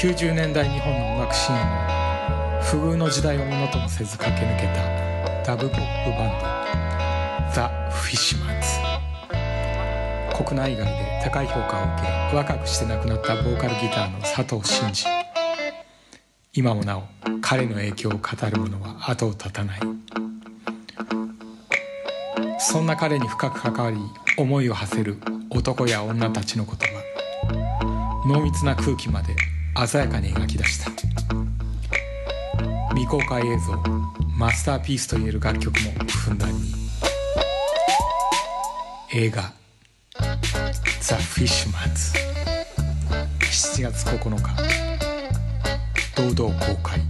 90年代日本の音楽シーンを不遇の時代をものともせず駆け抜けたダブポップバンドザ・フィッシュマンズ。国内外で高い評価を受け若くして亡くなったボーカルギターの佐藤伸治。今もなお彼の影響を語る者は後を絶たない。そんな彼に深く関わり思いを馳せる男や女たちの言葉。濃密な空気まで鮮やかに描き出した。未公開映像マスターピースといえる楽曲もふんだんに。映画「ザ・フィッシュマンズ」7月9日堂々公開。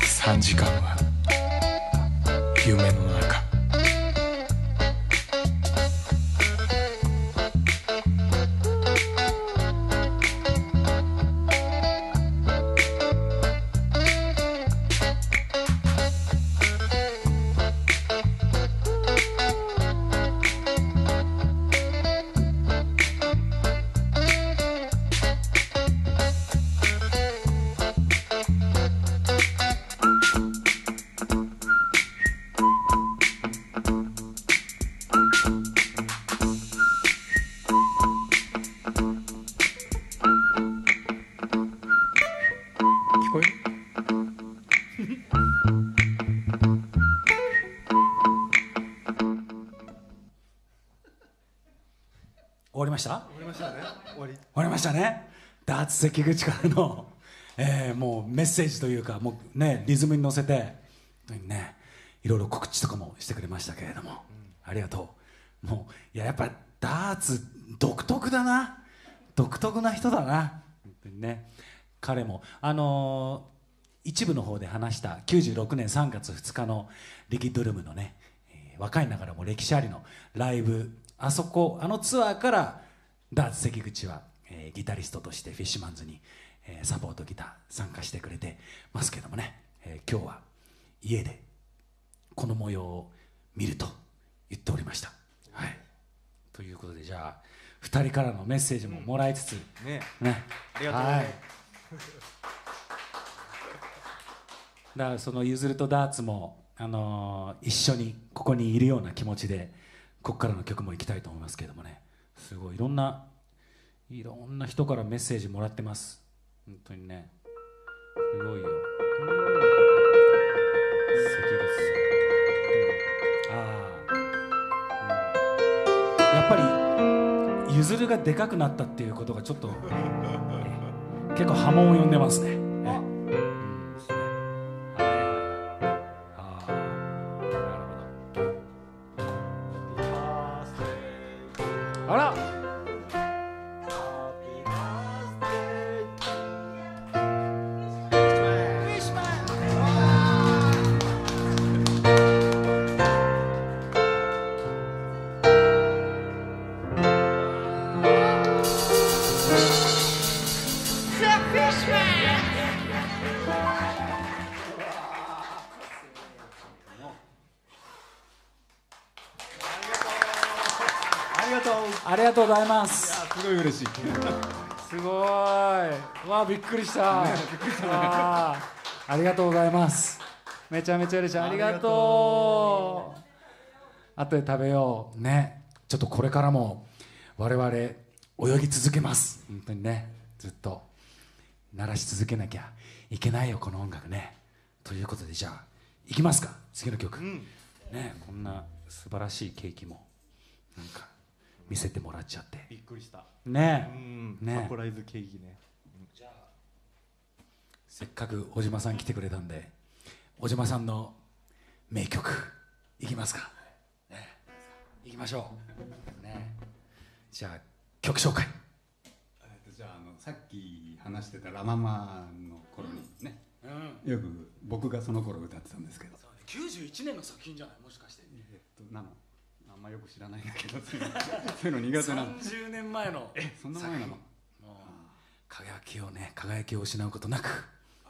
3時間は夢のました？終わりましたね。終わり。終わりましたね。ダーツ関口からの、えーもうメッセージというかもうねリズムに乗せてねいろいろ告知とかもしてくれましたけれども、ありがとう。もういややっぱダーツ独特だな。独特な人だな。本当にね。彼もあのー一部の方で話した96年3月2日のリキッドルームのね、えー若いながらも歴史ありのライブあそこあのツアーからダーツ関口は、えーギタリストとしてフィッシュマンズに、えーサポートギター参加してくれてますけどもね、えー今日は家でこの模様を見ると言っておりました。はい、ということでじゃあ2人からのメッセージももらいつつ、ね。ね。ありがとうございます。はい。だからそのゆずるとダーツも、あのー一緒にここにいるような気持ちでここからの曲も行きたいと思いますけどもねすごい。いろんないろんな人からメッセージもらってます。本当にね。すごいよ。関口さん、うん、ああ、うん。やっぱりゆずるがでかくなったっていうことがちょっとえ結構波紋を呼んでますね。ほど。あありがとうございます。すごい嬉しいすごい。わあびっくりした。ありがとうございます。めちゃめちゃ嬉しい。ありがとう。後で食べよう。ね。ちょっとこれからも我々泳ぎ続けます。本当にね。ずっと鳴らし続けなきゃいけないよこの音楽ね。ということでじゃあ行きますか次の曲。んねこんな素晴らしいケーキもなんか見せてもらっちゃって。びっくりした。ね。うん。ね。サプライズケーキね。せっかく小島さん来てくれたんで小島さんの名曲いきますか、ね、いきましょう、ね、じゃあ曲紹介。えっとじゃああのさっき話してたラ・ママの頃にね、うん。よく僕がその頃歌ってたんですけど、91年の作品じゃない？もしかして。えっとなのまよく知らないんだけど そういうの苦手なの。30年前のえそんな前なの？もう輝きをね輝きを失うことなく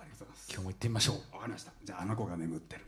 ありがとうございます。今日も行ってみましょう。わかりました。じゃああの子が眠ってる